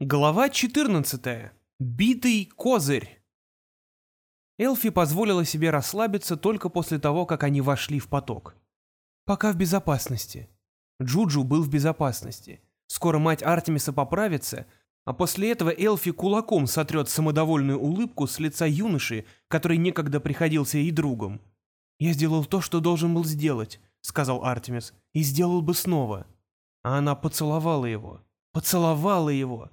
Глава 14. Битый козырь. Элфи позволила себе расслабиться только после того, как они вошли в поток. Пока в безопасности. Джуджу был в безопасности. Скоро мать Артемиса поправится, а после этого Элфи кулаком сотрет самодовольную улыбку с лица юноши, который некогда приходился ей другом. «Я сделал то, что должен был сделать», — сказал Артемис, — «и сделал бы снова». А она поцеловала его. Поцеловала его.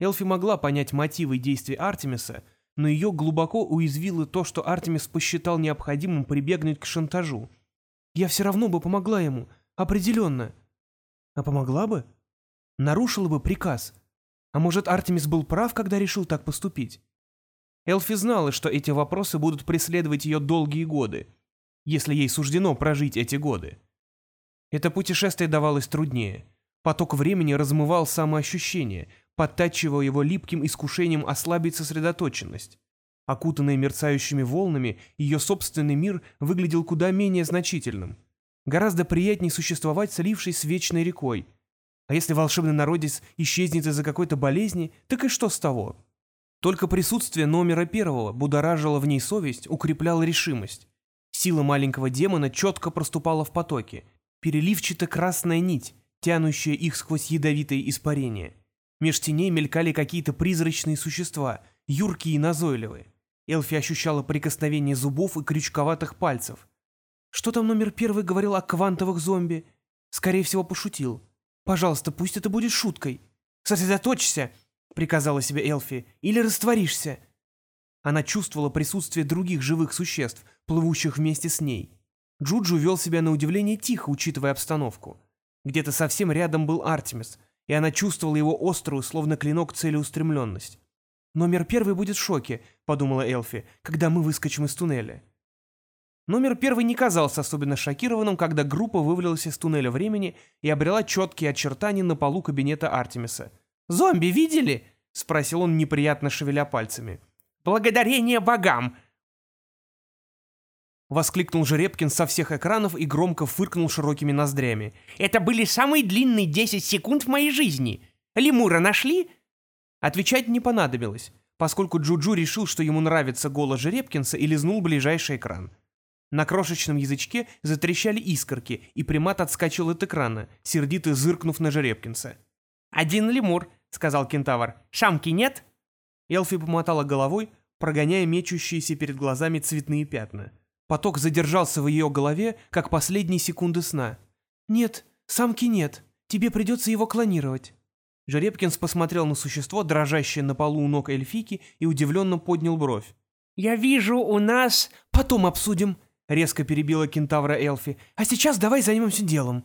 Элфи могла понять мотивы действий Артемиса, но ее глубоко уязвило то, что Артемис посчитал необходимым прибегнуть к шантажу. «Я все равно бы помогла ему, определенно». «А помогла бы?» «Нарушила бы приказ. А может, Артемис был прав, когда решил так поступить?» Элфи знала, что эти вопросы будут преследовать ее долгие годы, если ей суждено прожить эти годы. Это путешествие давалось труднее. Поток времени размывал самоощущение, подтачивая его липким искушением ослабить сосредоточенность. Окутанный мерцающими волнами, ее собственный мир выглядел куда менее значительным. Гораздо приятнее существовать, слившись с вечной рекой. А если волшебный народец исчезнет из-за какой-то болезни, так и что с того? Только присутствие номера первого будоражило в ней совесть, укрепляло решимость. Сила маленького демона четко проступала в потоке, переливчато-красная нить, тянущая их сквозь ядовитые испарения. Меж теней мелькали какие-то призрачные существа, юркие и назойливые. Элфи ощущала прикосновение зубов и крючковатых пальцев. Что там номер первый говорил о квантовых зомби? Скорее всего, пошутил. «Пожалуйста, пусть это будет шуткой». «Сосредоточься!» — приказала себе Элфи. «Или растворишься!» Она чувствовала присутствие других живых существ, плывущих вместе с ней. Джуджу вел себя на удивление тихо, учитывая обстановку. Где-то совсем рядом был Артемис — и она чувствовала его острую, словно клинок, целеустремленность. «Номер первый будет в шоке», — подумала Элфи, — «когда мы выскочим из туннеля». Номер первый не казался особенно шокированным, когда группа вывалилась из туннеля времени и обрела четкие очертания на полу кабинета Артемиса. «Зомби видели?» — спросил он, неприятно шевеля пальцами. «Благодарение богам!» Воскликнул Жеребкин со всех экранов и громко фыркнул широкими ноздрями. «Это были самые длинные 10 секунд в моей жизни! Лемура нашли?» Отвечать не понадобилось, поскольку Джуджу решил, что ему нравится голос Жеребкинса и лизнул ближайший экран. На крошечном язычке затрещали искорки, и примат отскочил от экрана, сердито зыркнув на Жеребкинса. «Один лемур», — сказал кентавр. «Шамки нет?» Элфи помотала головой, прогоняя мечущиеся перед глазами цветные пятна. Поток задержался в ее голове, как последние секунды сна. «Нет, самки нет. Тебе придется его клонировать». Жеребкинс посмотрел на существо, дрожащее на полу у ног эльфики, и удивленно поднял бровь. «Я вижу, у нас...» «Потом обсудим», — резко перебила кентавра Элфи. «А сейчас давай займемся делом».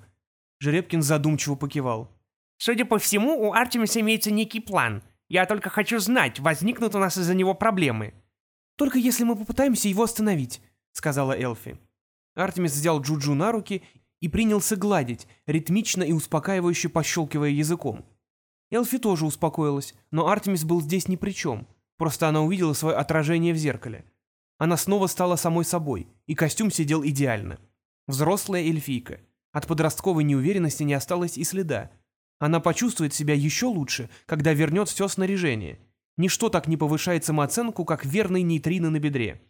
Жеребкин задумчиво покивал. «Судя по всему, у Артемиса имеется некий план. Я только хочу знать, возникнут у нас из-за него проблемы». «Только если мы попытаемся его остановить сказала Элфи. Артемис взял Джуджу на руки и принялся гладить, ритмично и успокаивающе пощелкивая языком. Элфи тоже успокоилась, но Артемис был здесь ни при чем, просто она увидела свое отражение в зеркале. Она снова стала самой собой, и костюм сидел идеально. Взрослая эльфийка. От подростковой неуверенности не осталось и следа. Она почувствует себя еще лучше, когда вернет все снаряжение. Ничто так не повышает самооценку, как верный нейтрино на бедре.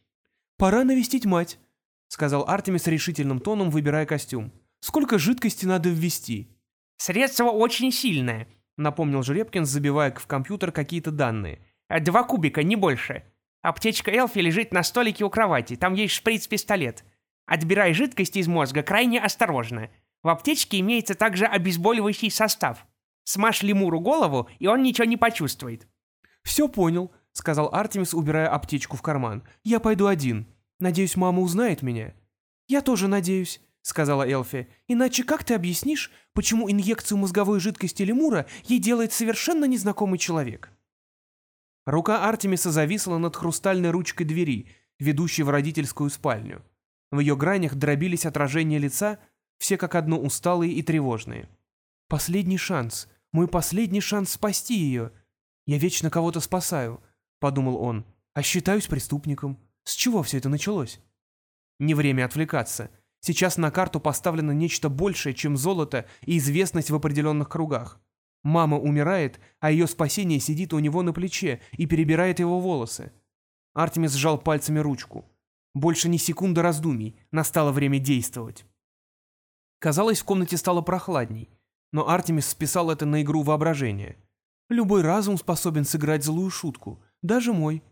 «Пора навестить мать», — сказал Артемис решительным тоном, выбирая костюм. «Сколько жидкости надо ввести?» «Средство очень сильное», — напомнил Жеребкин, забивая в компьютер какие-то данные. «Э, «Два кубика, не больше. Аптечка Элфи лежит на столике у кровати, там есть шприц-пистолет. Отбирай жидкость из мозга крайне осторожно. В аптечке имеется также обезболивающий состав. Смажь лемуру голову, и он ничего не почувствует». «Все понял», — сказал Артемис, убирая аптечку в карман. «Я пойду один. Надеюсь, мама узнает меня». «Я тоже надеюсь», — сказала Элфи. «Иначе как ты объяснишь, почему инъекцию мозговой жидкости лемура ей делает совершенно незнакомый человек?» Рука Артемиса зависла над хрустальной ручкой двери, ведущей в родительскую спальню. В ее гранях дробились отражения лица, все как одно усталые и тревожные. «Последний шанс. Мой последний шанс спасти ее. Я вечно кого-то спасаю подумал он, а считаюсь преступником. С чего все это началось? Не время отвлекаться. Сейчас на карту поставлено нечто большее, чем золото и известность в определенных кругах. Мама умирает, а ее спасение сидит у него на плече и перебирает его волосы. Артемис сжал пальцами ручку. Больше ни секунды раздумий, настало время действовать. Казалось, в комнате стало прохладней, но Артемис списал это на игру воображения. Любой разум способен сыграть злую шутку, даже мой.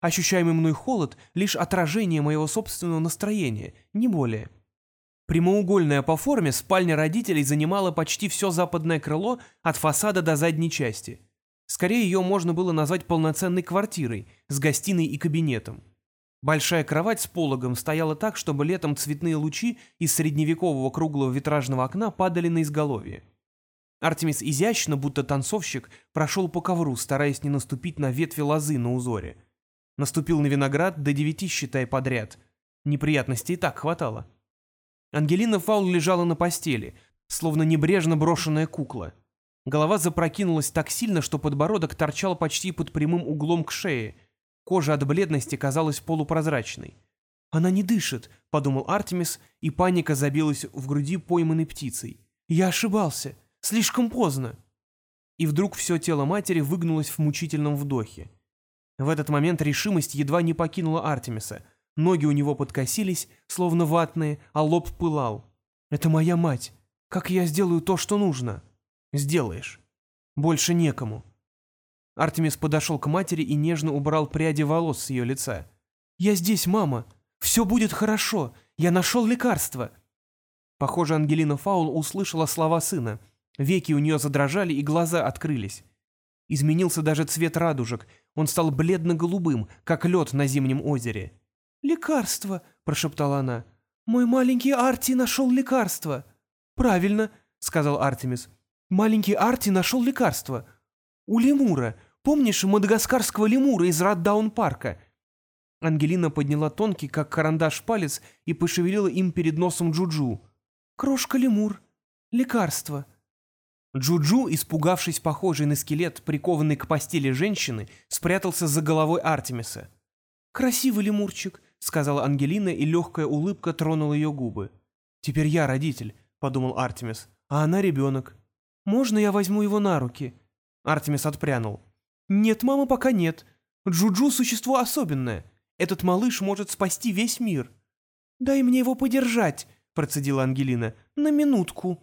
Ощущаемый мной холод — лишь отражение моего собственного настроения, не более. Прямоугольная по форме спальня родителей занимала почти все западное крыло от фасада до задней части. Скорее ее можно было назвать полноценной квартирой, с гостиной и кабинетом. Большая кровать с пологом стояла так, чтобы летом цветные лучи из средневекового круглого витражного окна падали на изголовье. Артемис изящно, будто танцовщик, прошел по ковру, стараясь не наступить на ветви лозы на узоре. Наступил на виноград до девяти, считай, подряд. Неприятностей и так хватало. Ангелина Фаул лежала на постели, словно небрежно брошенная кукла. Голова запрокинулась так сильно, что подбородок торчал почти под прямым углом к шее. Кожа от бледности казалась полупрозрачной. «Она не дышит», — подумал Артемис, и паника забилась в груди пойманной птицей. «Я ошибался. Слишком поздно». И вдруг все тело матери выгнулось в мучительном вдохе. В этот момент решимость едва не покинула Артемиса — Ноги у него подкосились, словно ватные, а лоб пылал. «Это моя мать. Как я сделаю то, что нужно?» «Сделаешь. Больше некому». Артемис подошел к матери и нежно убрал пряди волос с ее лица. «Я здесь, мама. Все будет хорошо. Я нашел лекарство». Похоже, Ангелина Фаул услышала слова сына. Веки у нее задрожали и глаза открылись. Изменился даже цвет радужек. Он стал бледно-голубым, как лед на зимнем озере. «Лекарство!» — прошептала она. «Мой маленький Арти нашел лекарство!» «Правильно!» — сказал Артемис. «Маленький Арти нашел лекарство. У лемура. Помнишь мадагаскарского лемура из Раддаун-парка?» Ангелина подняла тонкий, как карандаш, палец и пошевелила им перед носом Джуджу. «Крошка-лемур. Лекарство». Джуджу, испугавшись похожей на скелет, прикованный к постели женщины, спрятался за головой Артемиса. «Красивый лемурчик сказала Ангелина, и легкая улыбка тронула ее губы. «Теперь я родитель», — подумал Артемис, — «а она ребенок. Можно я возьму его на руки?» Артемис отпрянул. «Нет, мама, пока нет. Джуджу — существо особенное. Этот малыш может спасти весь мир». «Дай мне его подержать», — процедила Ангелина. «На минутку».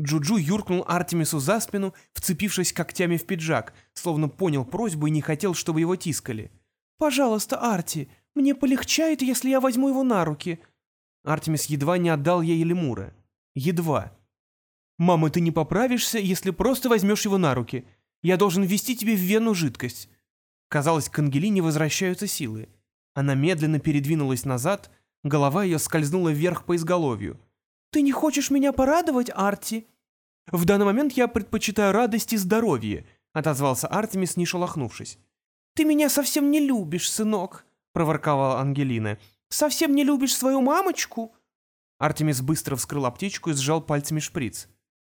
Джуджу юркнул Артемису за спину, вцепившись когтями в пиджак, словно понял просьбу и не хотел, чтобы его тискали. «Пожалуйста, Арти, «Мне полегчает, если я возьму его на руки». Артемис едва не отдал ей лемура. Едва. «Мама, ты не поправишься, если просто возьмешь его на руки. Я должен ввести тебе в вену жидкость». Казалось, к Ангелине возвращаются силы. Она медленно передвинулась назад, голова ее скользнула вверх по изголовью. «Ты не хочешь меня порадовать, Арти?» «В данный момент я предпочитаю радость и здоровье», — отозвался Артемис, не шелохнувшись. «Ты меня совсем не любишь, сынок», — проворковала Ангелина. «Совсем не любишь свою мамочку?» Артемис быстро вскрыл аптечку и сжал пальцами шприц.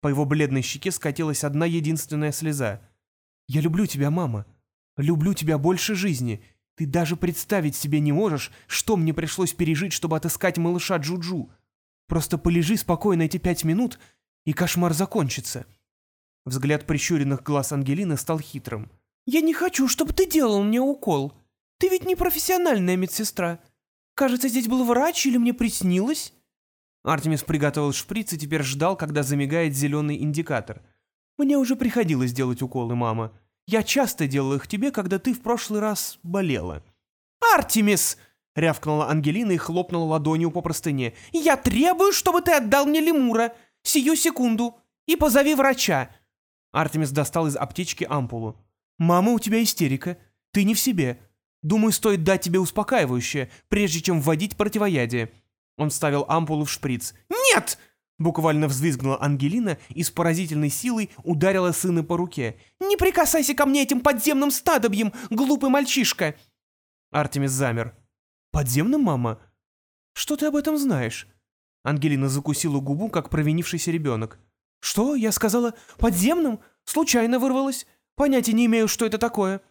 По его бледной щеке скатилась одна единственная слеза. «Я люблю тебя, мама. Люблю тебя больше жизни. Ты даже представить себе не можешь, что мне пришлось пережить, чтобы отыскать малыша Джуджу. Просто полежи спокойно эти пять минут, и кошмар закончится». Взгляд прищуренных глаз Ангелины стал хитрым. «Я не хочу, чтобы ты делал мне укол», ты ведь не профессиональная медсестра. Кажется, здесь был врач или мне приснилось?» Артемис приготовил шприц и теперь ждал, когда замигает зеленый индикатор. «Мне уже приходилось делать уколы, мама. Я часто делал их тебе, когда ты в прошлый раз болела». «Артемис!» — рявкнула Ангелина и хлопнула ладонью по простыне. «Я требую, чтобы ты отдал мне лемура! Сию секунду! И позови врача!» Артемис достал из аптечки ампулу. «Мама, у тебя истерика. Ты не в себе. Думаю, стоит дать тебе успокаивающее, прежде чем вводить противоядие». Он вставил ампулу в шприц. «Нет!» Буквально взвизгнула Ангелина и с поразительной силой ударила сына по руке. «Не прикасайся ко мне этим подземным стадобьем, глупый мальчишка!» Артемис замер. «Подземным, мама? Что ты об этом знаешь?» Ангелина закусила губу, как провинившийся ребенок. «Что? Я сказала, подземным? Случайно вырвалась. Понятия не имею, что это такое».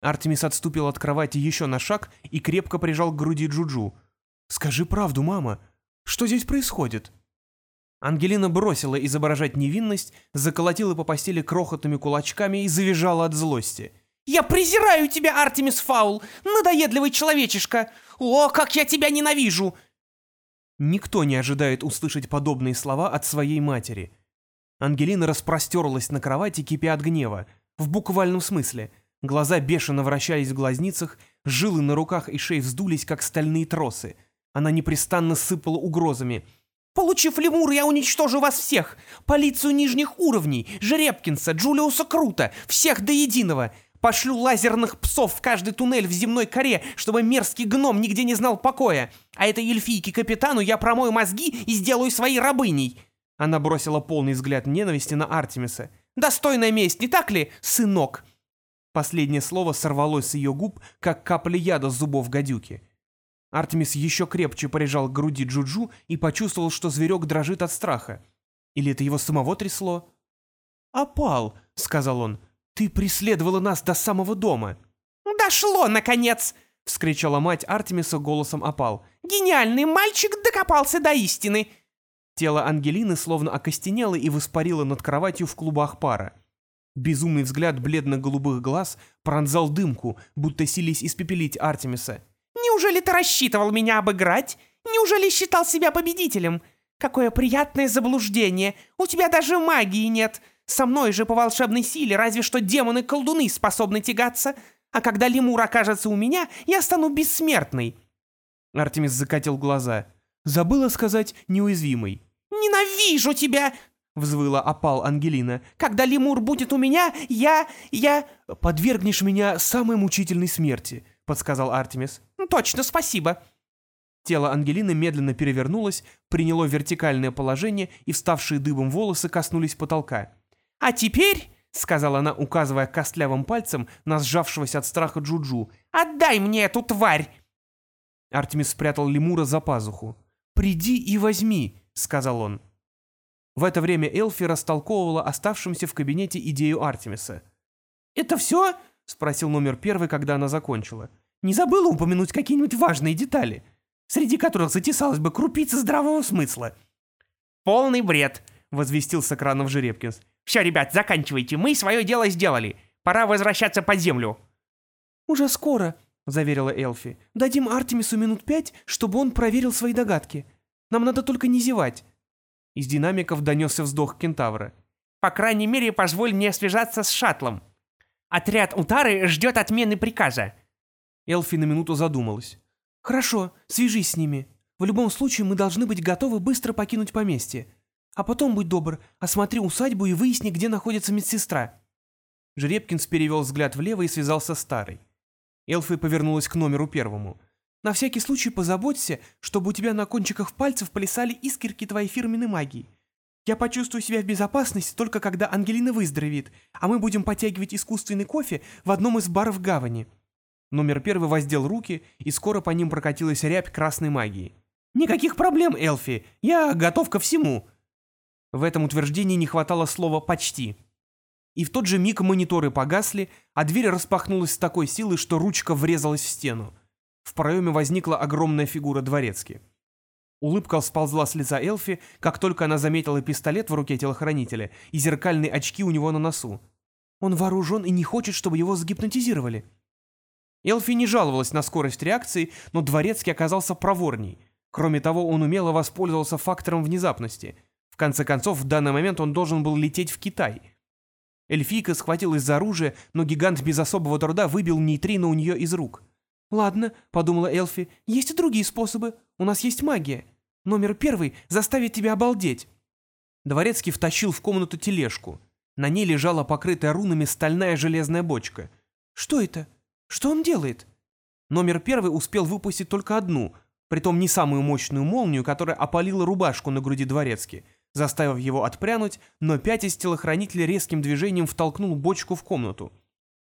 Артемис отступил от кровати еще на шаг и крепко прижал к груди Джуджу. «Скажи правду, мама. Что здесь происходит?» Ангелина бросила изображать невинность, заколотила по постели крохотными кулачками и завизжала от злости. «Я презираю тебя, Артемис Фаул! Надоедливый человечишка! О, как я тебя ненавижу!» Никто не ожидает услышать подобные слова от своей матери. Ангелина распростерлась на кровати, кипя от гнева. В буквальном смысле. Глаза бешено вращались в глазницах, жилы на руках и шее вздулись, как стальные тросы. Она непрестанно сыпала угрозами. «Получив лемур, я уничтожу вас всех! Полицию нижних уровней, Жеребкинса, Джулиуса Крута, всех до единого! Пошлю лазерных псов в каждый туннель в земной коре, чтобы мерзкий гном нигде не знал покоя. А этой эльфийке-капитану я промою мозги и сделаю своей рабыней!» Она бросила полный взгляд ненависти на Артемиса. «Достойная месть, не так ли, сынок?» Последнее слово сорвалось с ее губ, как капля яда с зубов гадюки. Артемис еще крепче прижал к груди Джуджу и почувствовал, что зверек дрожит от страха. Или это его самого трясло? «Опал», — сказал он, — «ты преследовала нас до самого дома». «Дошло, наконец!» — вскричала мать Артемиса голосом опал. «Гениальный мальчик докопался до истины!» Тело Ангелины словно окостенело и воспарило над кроватью в клубах пара. Безумный взгляд бледно-голубых глаз пронзал дымку, будто сились испепелить Артемиса. «Неужели ты рассчитывал меня обыграть? Неужели считал себя победителем? Какое приятное заблуждение! У тебя даже магии нет! Со мной же по волшебной силе разве что демоны-колдуны способны тягаться, а когда лемур окажется у меня, я стану бессмертной!» Артемис закатил глаза. Забыла сказать «неуязвимый». «Ненавижу тебя!» взвыла опал Ангелина. «Когда лемур будет у меня, я... я...» «Подвергнешь меня самой мучительной смерти», — подсказал Артемис. «Ну, «Точно, спасибо». Тело Ангелины медленно перевернулось, приняло вертикальное положение, и вставшие дыбом волосы коснулись потолка. «А теперь...» — сказала она, указывая костлявым пальцем на сжавшегося от страха Джуджу. «Отдай мне эту тварь!» Артемис спрятал лемура за пазуху. «Приди и возьми», — сказал он. В это время Элфи растолковывала оставшимся в кабинете идею Артемиса. «Это все?» — спросил номер первый, когда она закончила. «Не забыла упомянуть какие-нибудь важные детали, среди которых затесалась бы крупица здравого смысла?» «Полный бред!» — возвестил с экранов Жеребкинс. «Все, ребят, заканчивайте, мы свое дело сделали. Пора возвращаться под землю». «Уже скоро», — заверила Элфи. «Дадим Артемису минут пять, чтобы он проверил свои догадки. Нам надо только не зевать. Из динамиков донесся вздох кентавра. «По крайней мере, позволь мне связаться с шаттлом. Отряд Утары ждет отмены приказа». Элфи на минуту задумалась. «Хорошо, свяжись с ними. В любом случае мы должны быть готовы быстро покинуть поместье. А потом, будь добр, осмотри усадьбу и выясни, где находится медсестра». Жеребкинс перевел взгляд влево и связался с Старой. Элфи повернулась к номеру первому. На всякий случай позаботься, чтобы у тебя на кончиках пальцев плясали искорки твоей фирменной магии. Я почувствую себя в безопасности только когда Ангелина выздоровеет, а мы будем подтягивать искусственный кофе в одном из баров гавани». Номер первый воздел руки, и скоро по ним прокатилась рябь красной магии. «Никаких проблем, Элфи, я готов ко всему». В этом утверждении не хватало слова «почти». И в тот же миг мониторы погасли, а дверь распахнулась с такой силой, что ручка врезалась в стену. В проеме возникла огромная фигура дворецки. Улыбка сползла с лица Элфи, как только она заметила пистолет в руке телохранителя и зеркальные очки у него на носу. Он вооружен и не хочет, чтобы его загипнотизировали. Элфи не жаловалась на скорость реакции, но дворецкий оказался проворней. Кроме того, он умело воспользовался фактором внезапности. Конце концов, в данный момент он должен был лететь в Китай. Эльфийка схватилась за оружие, но гигант без особого труда выбил нейтрино у нее из рук. «Ладно», — подумала Элфи, — «есть и другие способы. У нас есть магия. Номер первый заставит тебя обалдеть». Дворецкий втащил в комнату тележку. На ней лежала покрытая рунами стальная железная бочка. «Что это? Что он делает?» Номер первый успел выпустить только одну, притом не самую мощную молнию, которая опалила рубашку на груди дворецки, заставив его отпрянуть, но пять из телохранителей резким движением втолкнул бочку в комнату.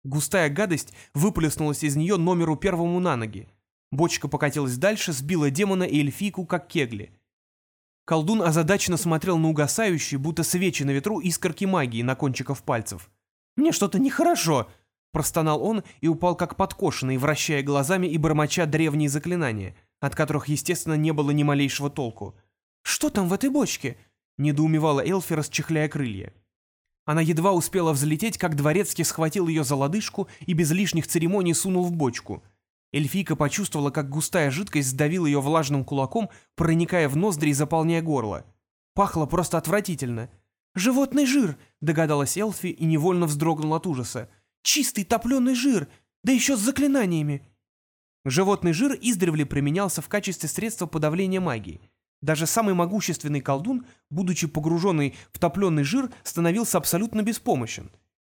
Густая гадость выплеснулась из нее номеру первому на ноги. Бочка покатилась дальше, сбила демона и эльфийку, как кегли. Колдун озадаченно смотрел на угасающие, будто свечи на ветру, искорки магии на кончиках пальцев. «Мне что-то нехорошо!» — простонал он и упал как подкошенный, вращая глазами и бормоча древние заклинания, от которых, естественно, не было ни малейшего толку. «Что там в этой бочке?» Недоумевала Элфи, расчехляя крылья. Она едва успела взлететь, как дворецкий схватил ее за лодыжку и без лишних церемоний сунул в бочку. Эльфийка почувствовала, как густая жидкость сдавила ее влажным кулаком, проникая в ноздри и заполняя горло. Пахло просто отвратительно. «Животный жир!» — догадалась Элфи и невольно вздрогнула от ужаса. «Чистый топленый жир! Да еще с заклинаниями!» Животный жир издревле применялся в качестве средства подавления магии. Даже самый могущественный колдун, будучи погруженный в топленый жир, становился абсолютно беспомощен.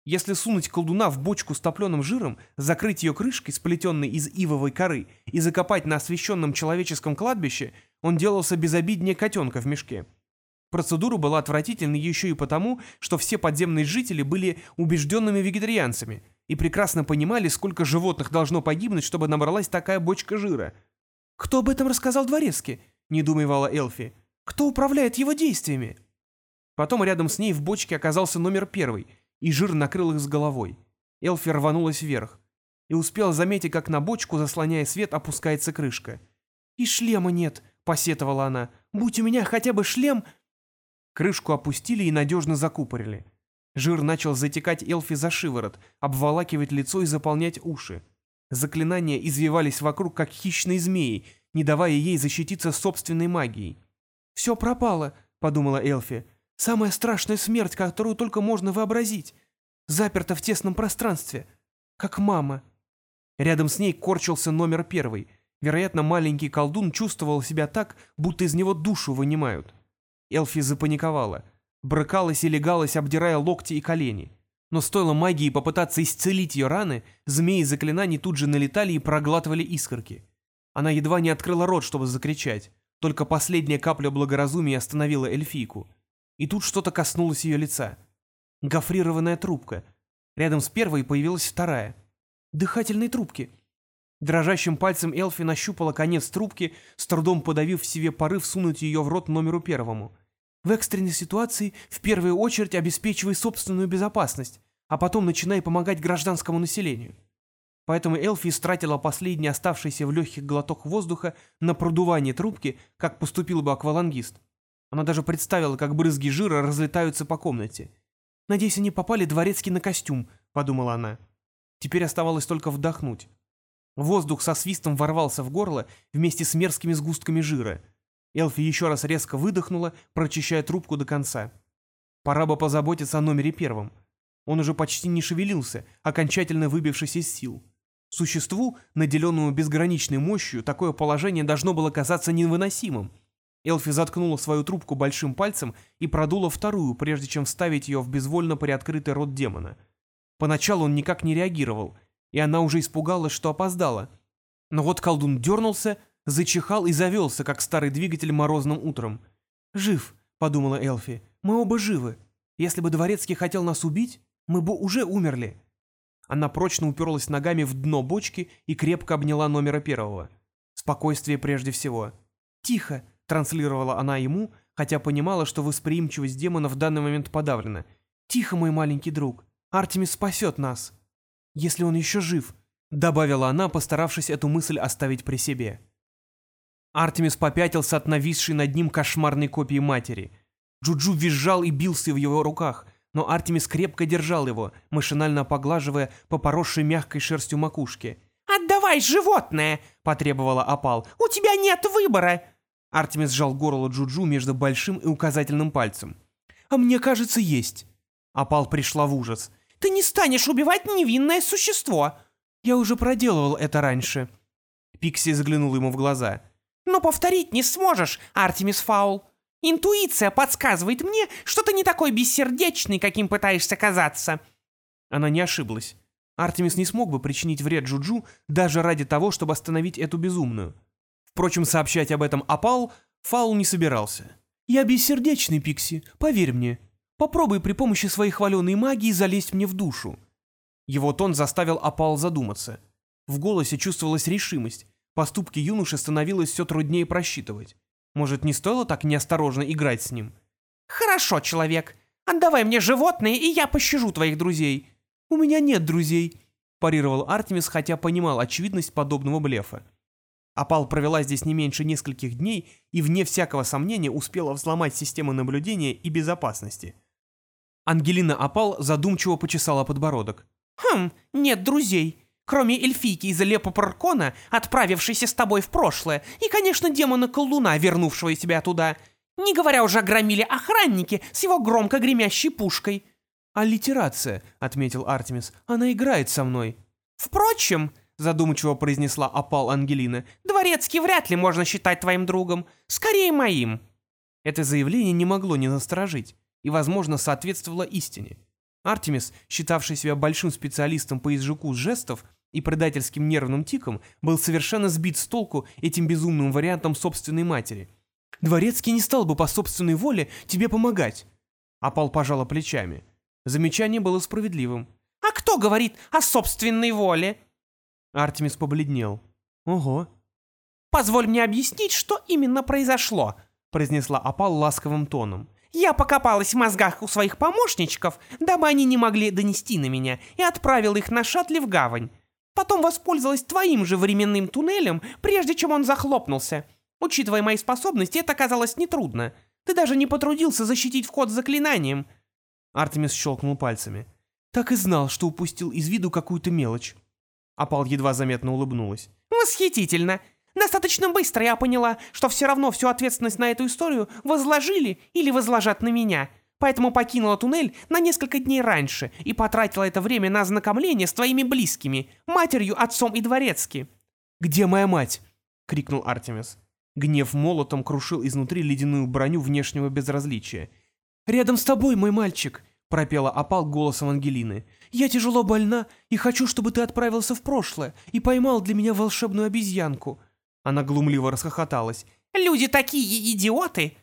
Если сунуть колдуна в бочку с топленым жиром, закрыть ее крышкой, сплетенной из ивовой коры, и закопать на освященном человеческом кладбище, он делался безобиднее котенка в мешке. Процедура была отвратительной еще и потому, что все подземные жители были убежденными вегетарианцами и прекрасно понимали, сколько животных должно погибнуть, чтобы набралась такая бочка жира. «Кто об этом рассказал дворецки?» — недоумевала Элфи. «Кто управляет его действиями?» Потом рядом с ней в бочке оказался номер первый, и жир накрыл их с головой. Элфи рванулась вверх и успела заметить, как на бочку, заслоняя свет, опускается крышка. «И шлема нет», — посетовала она. «Будь у меня хотя бы шлем...» Крышку опустили и надежно закупорили. Жир начал затекать Элфи за шиворот, обволакивать лицо и заполнять уши. Заклинания извивались вокруг, как хищные змеи, не давая ей защититься собственной магией. «Все пропало», — подумала Элфи. «Самая страшная смерть, которую только можно вообразить. Заперта в тесном пространстве. Как мама». Рядом с ней корчился номер первый. Вероятно, маленький колдун чувствовал себя так, будто из него душу вынимают. Элфи запаниковала. Брыкалась и легалась, обдирая локти и колени. Но стоило магии попытаться исцелить ее раны, змеи заклинаний тут же налетали и проглатывали искорки. Она едва не открыла рот, чтобы закричать. Только последняя капля благоразумия остановила эльфийку. И тут что-то коснулось ее лица. Гофрированная трубка. Рядом с первой появилась вторая. Дыхательные трубки. Дрожащим пальцем Элфи нащупала конец трубки, с трудом подавив в себе порыв сунуть ее в рот номеру первому. В экстренной ситуации в первую очередь обеспечивай собственную безопасность, а потом начинай помогать гражданскому населению. Поэтому Элфи истратила последний оставшийся в легких глоток воздуха на продувание трубки, как поступил бы аквалангист. Она даже представила, как брызги жира разлетаются по комнате. «Надеюсь, они попали дворецкий на костюм», — подумала она. Теперь оставалось только вдохнуть. Воздух со свистом ворвался в горло вместе с мерзкими сгустками жира. Элфи еще раз резко выдохнула, прочищая трубку до конца. Пора бы позаботиться о номере первом. Он уже почти не шевелился, окончательно выбившись из сил. Существу, наделенному безграничной мощью, такое положение должно было казаться невыносимым. Элфи заткнула свою трубку большим пальцем и продула вторую, прежде чем вставить ее в безвольно приоткрытый рот демона. Поначалу он никак не реагировал, и она уже испугалась, что опоздала. Но вот колдун дернулся, зачихал и завелся, как старый двигатель морозным утром. «Жив», — подумала Элфи, — «мы оба живы. Если бы Дворецкий хотел нас убить, мы бы уже умерли». Она прочно уперлась ногами в дно бочки и крепко обняла номера первого. Спокойствие прежде всего. «Тихо», — транслировала она ему, хотя понимала, что восприимчивость демона в данный момент подавлена. «Тихо, мой маленький друг. Артемис спасет нас. Если он еще жив», — добавила она, постаравшись эту мысль оставить при себе. Артемис попятился от нависшей над ним кошмарной копии матери. Джуджу визжал и бился в его руках — но Артемис крепко держал его, машинально поглаживая по поросшей мягкой шерстью макушке. «Отдавай животное!» — потребовала Апал. «У тебя нет выбора!» Артемис сжал горло Джуджу между большим и указательным пальцем. «А мне кажется, есть!» Апал пришла в ужас. «Ты не станешь убивать невинное существо!» «Я уже проделывал это раньше». Пикси заглянул ему в глаза. «Но повторить не сможешь, Артемис Фаул!» Интуиция подсказывает мне, что ты не такой бессердечный, каким пытаешься казаться». Она не ошиблась. Артемис не смог бы причинить вред Джуджу даже ради того, чтобы остановить эту безумную. Впрочем, сообщать об этом Апал Фаул не собирался. «Я бессердечный, Пикси, поверь мне. Попробуй при помощи своей хваленой магии залезть мне в душу». Его тон заставил Апал задуматься. В голосе чувствовалась решимость. Поступки юноши становилось все труднее просчитывать. Может, не стоило так неосторожно играть с ним? «Хорошо, человек. Отдавай мне животные, и я пощажу твоих друзей». «У меня нет друзей», — парировал Артемис, хотя понимал очевидность подобного блефа. Апал провела здесь не меньше нескольких дней и, вне всякого сомнения, успела взломать систему наблюдения и безопасности. Ангелина Апал задумчиво почесала подбородок. «Хм, нет друзей. Кроме эльфийки из Лепопаркона, отправившейся с тобой в прошлое, и, конечно, демона-колдуна, вернувшего тебя туда. Не говоря уже о громиле охраннике с его громко гремящей пушкой». «Аллитерация», — отметил Артемис. «Она играет со мной». «Впрочем», — задумчиво произнесла опал Ангелина, «дворецкий вряд ли можно считать твоим другом. Скорее, моим». Это заявление не могло не насторожить и, возможно, соответствовало истине. Артемис, считавший себя большим специалистом по изжуку жестов и предательским нервным тиком, был совершенно сбит с толку этим безумным вариантом собственной матери. «Дворецкий не стал бы по собственной воле тебе помогать». Апал пожала плечами. Замечание было справедливым. «А кто говорит о собственной воле?» Артемис побледнел. «Ого». «Позволь мне объяснить, что именно произошло», — произнесла Апал ласковым тоном. Я покопалась в мозгах у своих помощничков, дабы они не могли донести на меня, и отправила их на шаттле в гавань. Потом воспользовалась твоим же временным туннелем, прежде чем он захлопнулся. Учитывая мои способности, это оказалось нетрудно. Ты даже не потрудился защитить вход заклинанием». Артемис щелкнул пальцами. «Так и знал, что упустил из виду какую-то мелочь». Апал едва заметно улыбнулась. «Восхитительно! Достаточно быстро я поняла, что все равно всю ответственность на эту историю возложили или возложат на меня. Поэтому покинула туннель на несколько дней раньше и потратила это время на ознакомление с твоими близкими, матерью, отцом и дворецки. «Где моя мать?» — крикнул Артемис. Гнев молотом крушил изнутри ледяную броню внешнего безразличия. «Рядом с тобой, мой мальчик!» — пропела опал голосом Ангелины. «Я тяжело больна и хочу, чтобы ты отправился в прошлое и поймал для меня волшебную обезьянку. Она глумливо расхохоталась. «Люди такие идиоты!»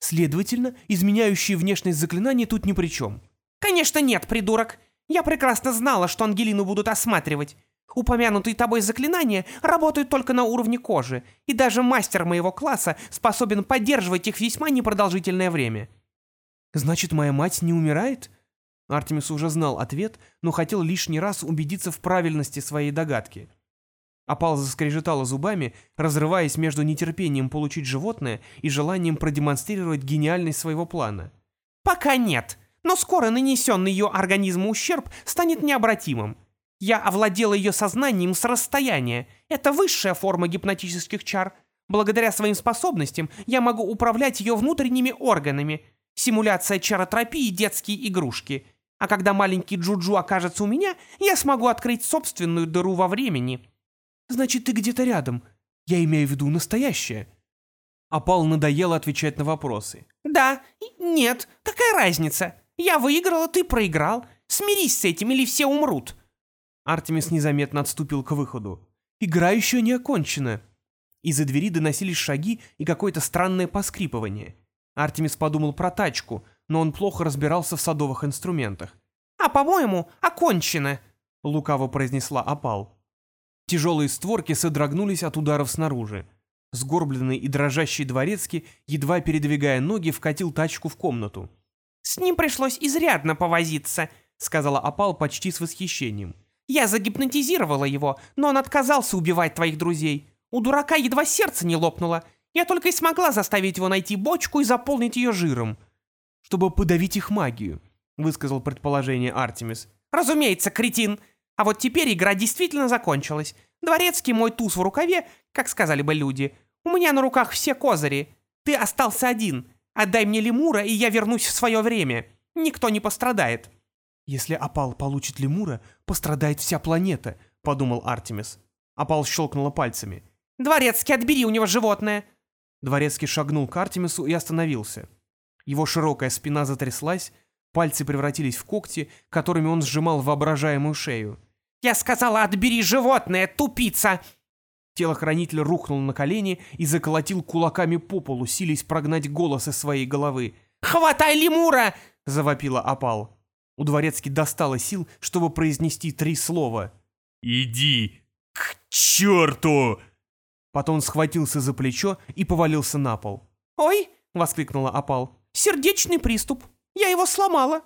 «Следовательно, изменяющие внешность заклинания тут ни при чем». «Конечно нет, придурок. Я прекрасно знала, что Ангелину будут осматривать. Упомянутые тобой заклинания работают только на уровне кожи, и даже мастер моего класса способен поддерживать их весьма непродолжительное время». «Значит, моя мать не умирает?» Артемис уже знал ответ, но хотел лишний раз убедиться в правильности своей догадки. Опал заскрежетала зубами, разрываясь между нетерпением получить животное и желанием продемонстрировать гениальность своего плана. «Пока нет, но скоро нанесенный ее организму ущерб станет необратимым. Я овладела ее сознанием с расстояния. Это высшая форма гипнотических чар. Благодаря своим способностям я могу управлять ее внутренними органами. Симуляция чаротропии детские игрушки. А когда маленький Джуджу окажется у меня, я смогу открыть собственную дыру во времени». Значит, ты где-то рядом. Я имею в виду настоящее. Апал надоело отвечать на вопросы. Да, нет, какая разница? Я выиграл, а ты проиграл. Смирись с этим, или все умрут. Артемис незаметно отступил к выходу. Игра еще не окончена. Из-за двери доносились шаги и какое-то странное поскрипывание. Артемис подумал про тачку, но он плохо разбирался в садовых инструментах. «А, по-моему, окончено», — лукаво произнесла Апал. Тяжелые створки содрогнулись от ударов снаружи. Сгорбленный и дрожащий дворецкий, едва передвигая ноги, вкатил тачку в комнату. «С ним пришлось изрядно повозиться», — сказала Апал почти с восхищением. «Я загипнотизировала его, но он отказался убивать твоих друзей. У дурака едва сердце не лопнуло. Я только и смогла заставить его найти бочку и заполнить ее жиром». «Чтобы подавить их магию», — высказал предположение Артемис. «Разумеется, кретин», а вот теперь игра действительно закончилась. Дворецкий мой туз в рукаве, как сказали бы люди. У меня на руках все козыри. Ты остался один. Отдай мне лемура, и я вернусь в свое время. Никто не пострадает». «Если Апал получит лемура, пострадает вся планета», — подумал Артемис. Апал щелкнула пальцами. «Дворецкий, отбери у него животное!» Дворецкий шагнул к Артемису и остановился. Его широкая спина затряслась, пальцы превратились в когти, которыми он сжимал воображаемую шею. «Я сказала, отбери животное, тупица!» Телохранитель рухнул на колени и заколотил кулаками по полу, силясь прогнать голос из своей головы. «Хватай лемура!» — завопила опал. У дворецки достало сил, чтобы произнести три слова. «Иди к черту!» Потом схватился за плечо и повалился на пол. «Ой!» — воскликнула опал. «Сердечный приступ! Я его сломала!»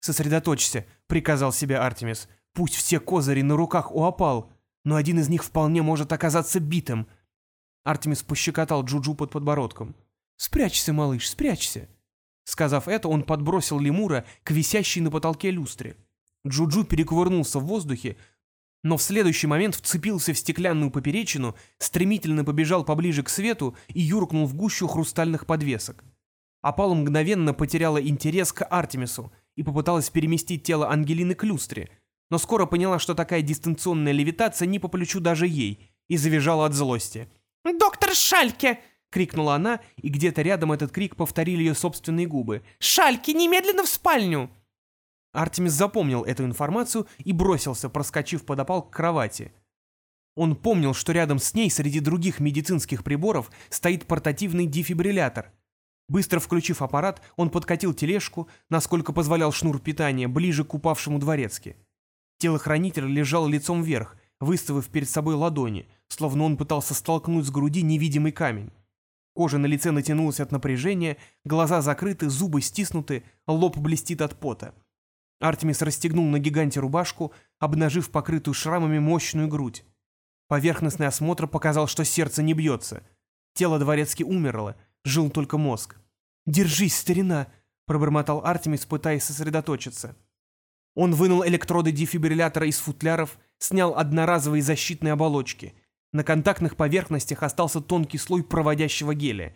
«Сосредоточься», — приказал себе Артемис. Пусть все козыри на руках у опал, но один из них вполне может оказаться битым. Артемис пощекотал Джуджу под подбородком. «Спрячься, малыш, спрячься!» Сказав это, он подбросил лемура к висящей на потолке люстре. Джуджу перекувырнулся в воздухе, но в следующий момент вцепился в стеклянную поперечину, стремительно побежал поближе к свету и юркнул в гущу хрустальных подвесок. Апал мгновенно потеряла интерес к Артемису и попыталась переместить тело Ангелины к люстре, но скоро поняла, что такая дистанционная левитация не по плечу даже ей, и завизжала от злости. «Доктор Шальке!» — крикнула она, и где-то рядом этот крик повторили ее собственные губы. «Шальке, немедленно в спальню!» Артемис запомнил эту информацию и бросился, проскочив под опал к кровати. Он помнил, что рядом с ней среди других медицинских приборов стоит портативный дефибриллятор. Быстро включив аппарат, он подкатил тележку, насколько позволял шнур питания, ближе к упавшему дворецки. Телохранитель лежал лицом вверх, выставив перед собой ладони, словно он пытался столкнуть с груди невидимый камень. Кожа на лице натянулась от напряжения, глаза закрыты, зубы стиснуты, лоб блестит от пота. Артемис расстегнул на гиганте рубашку, обнажив покрытую шрамами мощную грудь. Поверхностный осмотр показал, что сердце не бьется. Тело дворецки умерло, жил только мозг. «Держись, старина!» — пробормотал Артемис, пытаясь сосредоточиться. Он вынул электроды дефибриллятора из футляров, снял одноразовые защитные оболочки. На контактных поверхностях остался тонкий слой проводящего геля.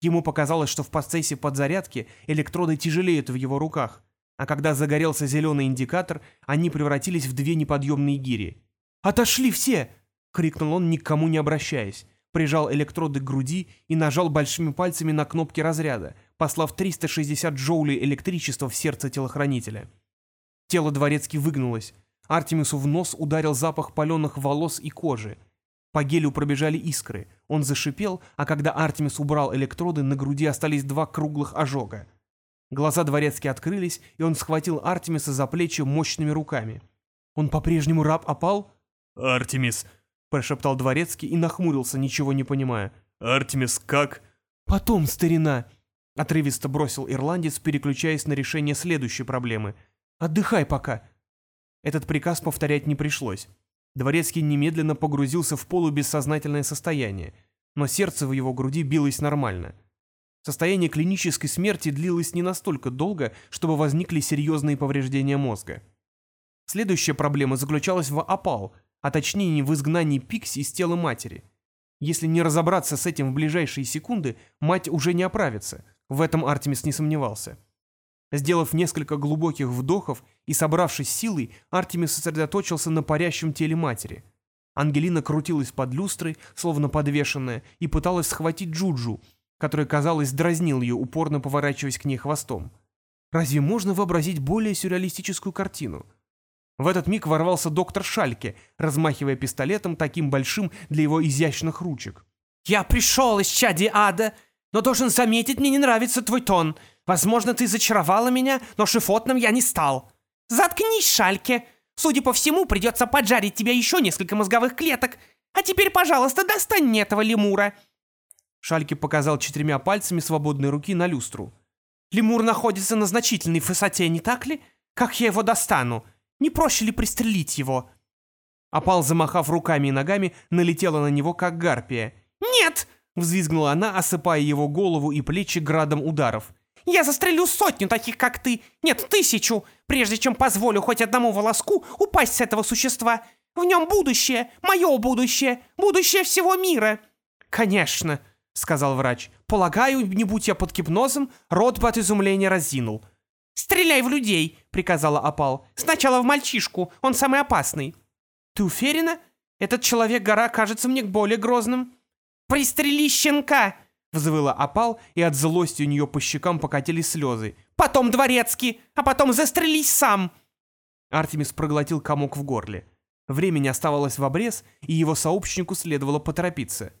Ему показалось, что в процессе подзарядки электроды тяжелеют в его руках а когда загорелся зеленый индикатор, они превратились в две неподъемные гири. «Отошли все!» — крикнул он, никому не обращаясь. Прижал электроды к груди и нажал большими пальцами на кнопки разряда, послав 360 джоулей электричества в сердце телохранителя. Тело дворецки выгнулось. Артемису в нос ударил запах паленых волос и кожи. По гелю пробежали искры. Он зашипел, а когда Артемис убрал электроды, на груди остались два круглых ожога. Глаза дворецки открылись, и он схватил Артемиса за плечи мощными руками. «Он по-прежнему раб опал?» «Артемис!» — прошептал дворецкий и нахмурился, ничего не понимая. «Артемис, как?» «Потом, старина!» — отрывисто бросил ирландец, переключаясь на решение следующей проблемы. «Отдыхай пока!» Этот приказ повторять не пришлось. Дворецкий немедленно погрузился в полубессознательное состояние, но сердце в его груди билось нормально — Состояние клинической смерти длилось не настолько долго, чтобы возникли серьезные повреждения мозга. Следующая проблема заключалась в опал, а точнее в изгнании Пикси из тела матери. Если не разобраться с этим в ближайшие секунды, мать уже не оправится, в этом Артемис не сомневался. Сделав несколько глубоких вдохов и собравшись силой, Артемис сосредоточился на парящем теле матери. Ангелина крутилась под люстрой, словно подвешенная, и пыталась схватить Джуджу, который, казалось, дразнил ее, упорно поворачиваясь к ней хвостом. Разве можно вообразить более сюрреалистическую картину? В этот миг ворвался доктор Шальке, размахивая пистолетом, таким большим для его изящных ручек. «Я пришел из чади ада, но должен заметить, мне не нравится твой тон. Возможно, ты зачаровала меня, но шифотным я не стал. Заткнись, Шальке. Судя по всему, придется поджарить тебе еще несколько мозговых клеток. А теперь, пожалуйста, достань мне этого лемура. Шальки показал четырьмя пальцами свободной руки на люстру. «Лемур находится на значительной высоте, не так ли? Как я его достану? Не проще ли пристрелить его?» Опал, замахав руками и ногами, налетела на него, как гарпия. «Нет!» — взвизгнула она, осыпая его голову и плечи градом ударов. «Я застрелю сотню таких, как ты! Нет, тысячу! Прежде чем позволю хоть одному волоску упасть с этого существа! В нем будущее! Мое будущее! Будущее всего мира!» «Конечно!» — сказал врач. «Полагаю, не будь я под гипнозом, рот бы от изумления разинул». «Стреляй в людей!» — приказала Апал. «Сначала в мальчишку, он самый опасный». «Ты уверена? Этот человек-гора кажется мне более грозным». «Пристрели щенка!» — взвыла Апал, и от злости у нее по щекам покатились слезы. «Потом дворецкий, а потом застрелись сам!» Артемис проглотил комок в горле. Времени оставалось в обрез, и его сообщнику следовало поторопиться.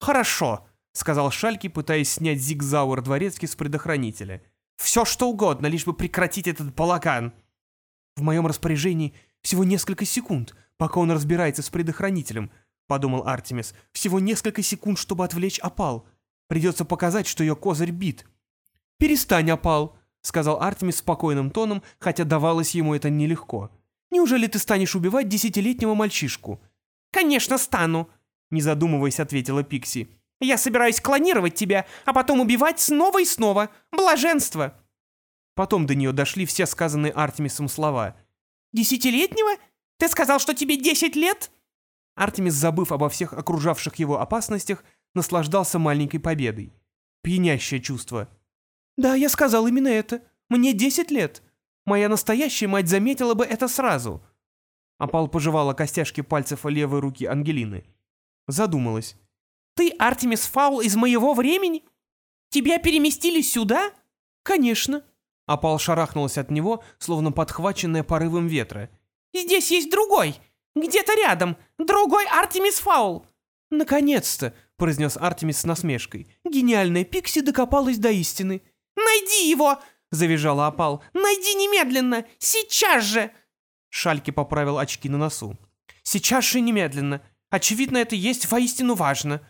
«Хорошо», — сказал Шальки, пытаясь снять зигзауэр дворецкий с предохранителя. «Все что угодно, лишь бы прекратить этот балаган!» «В моем распоряжении всего несколько секунд, пока он разбирается с предохранителем», — подумал Артемис. «Всего несколько секунд, чтобы отвлечь опал. Придется показать, что ее козырь бит». «Перестань, опал», — сказал Артемис спокойным тоном, хотя давалось ему это нелегко. «Неужели ты станешь убивать десятилетнего мальчишку?» «Конечно стану», не задумываясь, ответила Пикси. «Я собираюсь клонировать тебя, а потом убивать снова и снова. Блаженство!» Потом до нее дошли все сказанные Артемисом слова. «Десятилетнего? Ты сказал, что тебе десять лет?» Артемис, забыв обо всех окружавших его опасностях, наслаждался маленькой победой. Пьянящее чувство. «Да, я сказал именно это. Мне десять лет. Моя настоящая мать заметила бы это сразу». Апал пожевала костяшки пальцев левой руки Ангелины. Задумалась. «Ты Артемис Фаул из моего времени? Тебя переместили сюда?» «Конечно». Апал шарахнулась от него, словно подхваченная порывом ветра. «Здесь есть другой. Где-то рядом. Другой Артемис Фаул». «Наконец-то!» — произнес Артемис с насмешкой. «Гениальная Пикси докопалась до истины». «Найди его!» — завизжала Апал. «Найди немедленно! Сейчас же!» Шальки поправил очки на носу. «Сейчас же немедленно! Очевидно, это есть воистину важно!»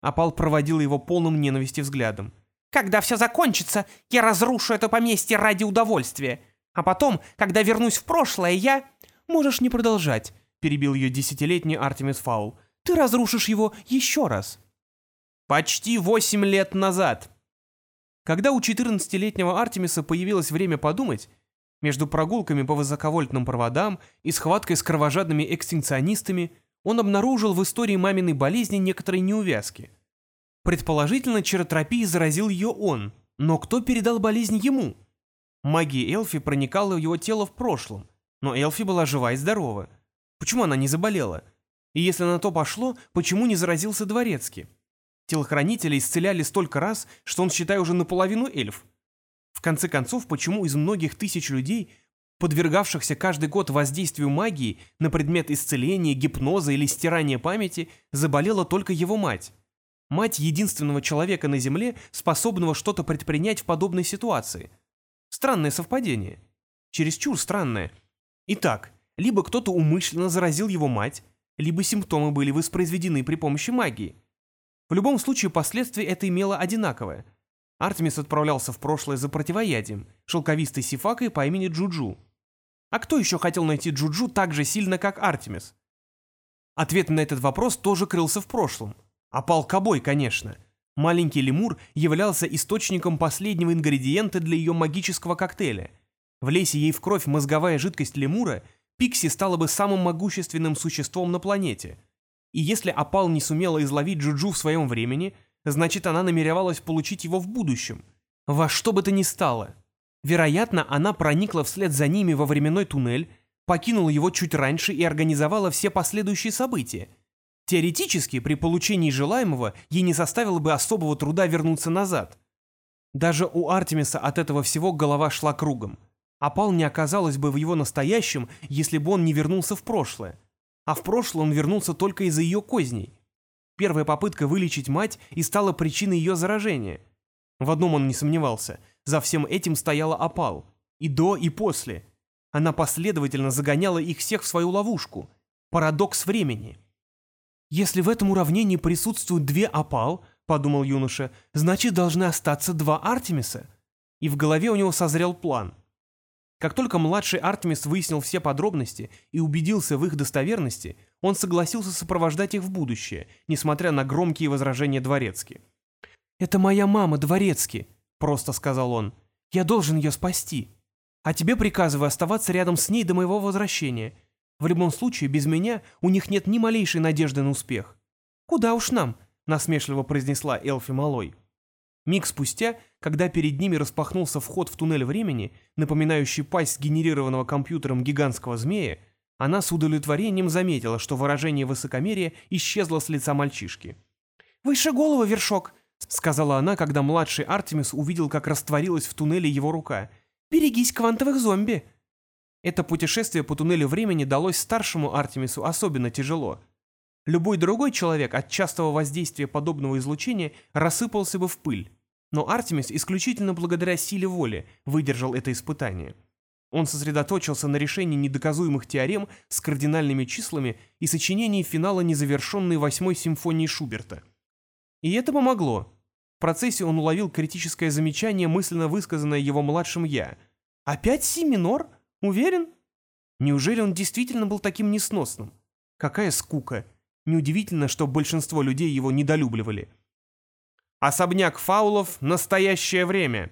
Апал проводил его полным ненависти взглядом. «Когда все закончится, я разрушу это поместье ради удовольствия. А потом, когда вернусь в прошлое, я...» «Можешь не продолжать», — перебил ее десятилетний Артемис Фаул. «Ты разрушишь его еще раз». Почти восемь лет назад. Когда у 14-летнего Артемиса появилось время подумать, между прогулками по высоковольтным проводам и схваткой с кровожадными экстинкционистами он обнаружил в истории маминой болезни некоторые неувязки. Предположительно, черотропией заразил ее он, но кто передал болезнь ему? Магия Элфи проникала в его тело в прошлом, но Элфи была жива и здорова. Почему она не заболела? И если на то пошло, почему не заразился Дворецкий? Телохранители исцеляли столько раз, что он, считай, уже наполовину эльф. В конце концов, почему из многих тысяч людей, подвергавшихся каждый год воздействию магии на предмет исцеления, гипноза или стирания памяти, заболела только его мать? Мать единственного человека на Земле, способного что-то предпринять в подобной ситуации. Странное совпадение. Чересчур странное. Итак, либо кто-то умышленно заразил его мать, либо симптомы были воспроизведены при помощи магии. В любом случае последствия это имело одинаковые. Артемис отправлялся в прошлое за противоядием, шелковистой сифакой по имени Джуджу. А кто еще хотел найти Джуджу так же сильно, как Артемис? Ответ на этот вопрос тоже крылся в прошлом. Опал Кобой, конечно. Маленький лемур являлся источником последнего ингредиента для ее магического коктейля. Влейся ей в кровь мозговая жидкость лемура, Пикси стала бы самым могущественным существом на планете — и если опал не сумела изловить Джуджу в своем времени, значит, она намеревалась получить его в будущем. Во что бы то ни стало. Вероятно, она проникла вслед за ними во временной туннель, покинула его чуть раньше и организовала все последующие события. Теоретически, при получении желаемого, ей не составило бы особого труда вернуться назад. Даже у Артемиса от этого всего голова шла кругом. Опал не оказалась бы в его настоящем, если бы он не вернулся в прошлое а в прошлое он вернулся только из-за ее козней. Первая попытка вылечить мать и стала причиной ее заражения. В одном он не сомневался, за всем этим стояла опал. И до, и после. Она последовательно загоняла их всех в свою ловушку. Парадокс времени. «Если в этом уравнении присутствуют две опал, — подумал юноша, — значит, должны остаться два Артемиса». И в голове у него созрел план — как только младший Артемис выяснил все подробности и убедился в их достоверности, он согласился сопровождать их в будущее, несмотря на громкие возражения Дворецки. «Это моя мама, Дворецки», — просто сказал он. «Я должен ее спасти. А тебе приказываю оставаться рядом с ней до моего возвращения. В любом случае, без меня у них нет ни малейшей надежды на успех». «Куда уж нам?» — насмешливо произнесла Элфи Малой. Миг спустя, когда перед ними распахнулся вход в туннель времени, напоминающий пасть генерированного компьютером гигантского змея, она с удовлетворением заметила, что выражение высокомерия исчезло с лица мальчишки. «Выше голову, вершок!» — сказала она, когда младший Артемис увидел, как растворилась в туннеле его рука. «Берегись квантовых зомби!» Это путешествие по туннелю времени далось старшему Артемису особенно тяжело — Любой другой человек от частого воздействия подобного излучения рассыпался бы в пыль. Но Артемис исключительно благодаря силе воли выдержал это испытание. Он сосредоточился на решении недоказуемых теорем с кардинальными числами и сочинении финала незавершенной восьмой симфонии Шуберта. И это помогло. В процессе он уловил критическое замечание, мысленно высказанное его младшим «я». «Опять си минор? Уверен?» Неужели он действительно был таким несносным? Какая скука! Неудивительно, что большинство людей его недолюбливали. Особняк Фаулов — настоящее время.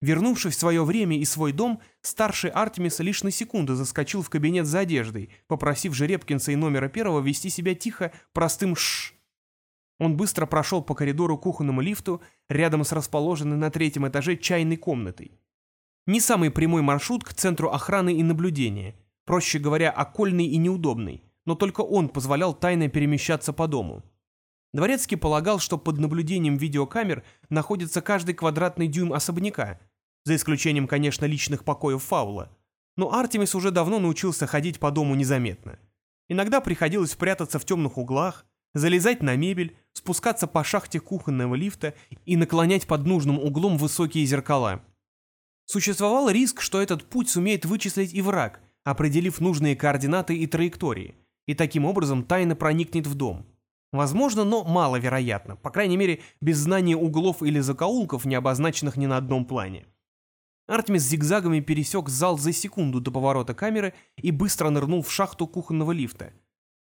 Вернувшись в свое время и свой дом, старший Артемис лишь на секунду заскочил в кабинет за одеждой, попросив Жеребкинса и номера первого вести себя тихо, простым «ш». Он быстро прошел по коридору кухонному лифту, рядом с расположенной на третьем этаже чайной комнатой. Не самый прямой маршрут к центру охраны и наблюдения, проще говоря, окольный и неудобный, но только он позволял тайно перемещаться по дому. Дворецкий полагал, что под наблюдением видеокамер находится каждый квадратный дюйм особняка, за исключением, конечно, личных покоев Фаула. Но Артемис уже давно научился ходить по дому незаметно. Иногда приходилось прятаться в темных углах, залезать на мебель, спускаться по шахте кухонного лифта и наклонять под нужным углом высокие зеркала. Существовал риск, что этот путь сумеет вычислить и враг, определив нужные координаты и траектории, и таким образом тайно проникнет в дом. Возможно, но маловероятно, по крайней мере, без знания углов или закоулков, не обозначенных ни на одном плане. Артемис зигзагами пересек зал за секунду до поворота камеры и быстро нырнул в шахту кухонного лифта.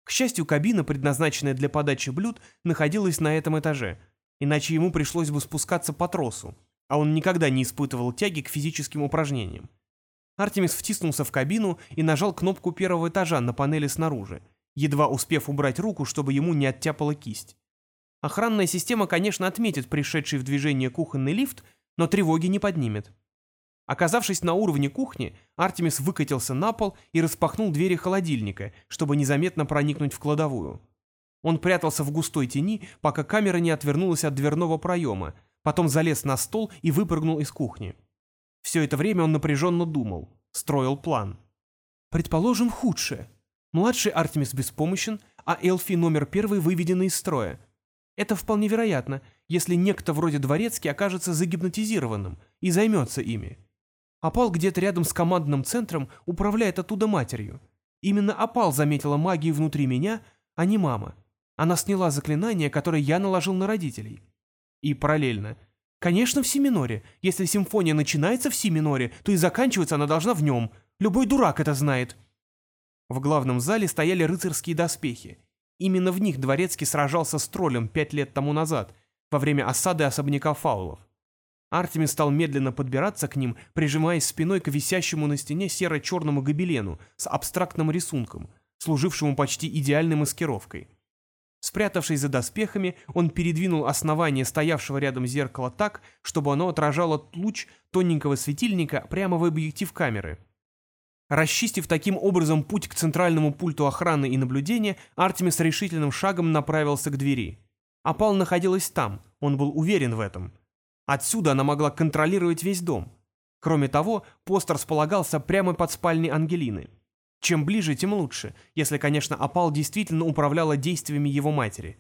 К счастью, кабина, предназначенная для подачи блюд, находилась на этом этаже, иначе ему пришлось бы спускаться по тросу, а он никогда не испытывал тяги к физическим упражнениям. Артемис втиснулся в кабину и нажал кнопку первого этажа на панели снаружи едва успев убрать руку, чтобы ему не оттяпала кисть. Охранная система, конечно, отметит пришедший в движение кухонный лифт, но тревоги не поднимет. Оказавшись на уровне кухни, Артемис выкатился на пол и распахнул двери холодильника, чтобы незаметно проникнуть в кладовую. Он прятался в густой тени, пока камера не отвернулась от дверного проема, потом залез на стол и выпрыгнул из кухни. Все это время он напряженно думал, строил план. «Предположим, худшее», Младший Артемис беспомощен, а Элфи номер первый выведены из строя. Это вполне вероятно, если некто вроде Дворецкий окажется загипнотизированным и займется ими. Апал где-то рядом с командным центром управляет оттуда матерью. Именно Апал заметила магию внутри меня, а не мама. Она сняла заклинание, которое я наложил на родителей. И параллельно. Конечно, в си миноре. Если симфония начинается в си миноре, то и заканчиваться она должна в нем. Любой дурак это знает. В главном зале стояли рыцарские доспехи. Именно в них Дворецкий сражался с троллем пять лет тому назад, во время осады особняка фаулов. Артемис стал медленно подбираться к ним, прижимаясь спиной к висящему на стене серо-черному гобелену с абстрактным рисунком, служившему почти идеальной маскировкой. Спрятавшись за доспехами, он передвинул основание стоявшего рядом зеркала так, чтобы оно отражало луч тоненького светильника прямо в объектив камеры — Расчистив таким образом путь к центральному пульту охраны и наблюдения, Артемис решительным шагом направился к двери. Апал находилась там, он был уверен в этом. Отсюда она могла контролировать весь дом. Кроме того, пост располагался прямо под спальней Ангелины. Чем ближе, тем лучше, если, конечно, Апал действительно управляла действиями его матери.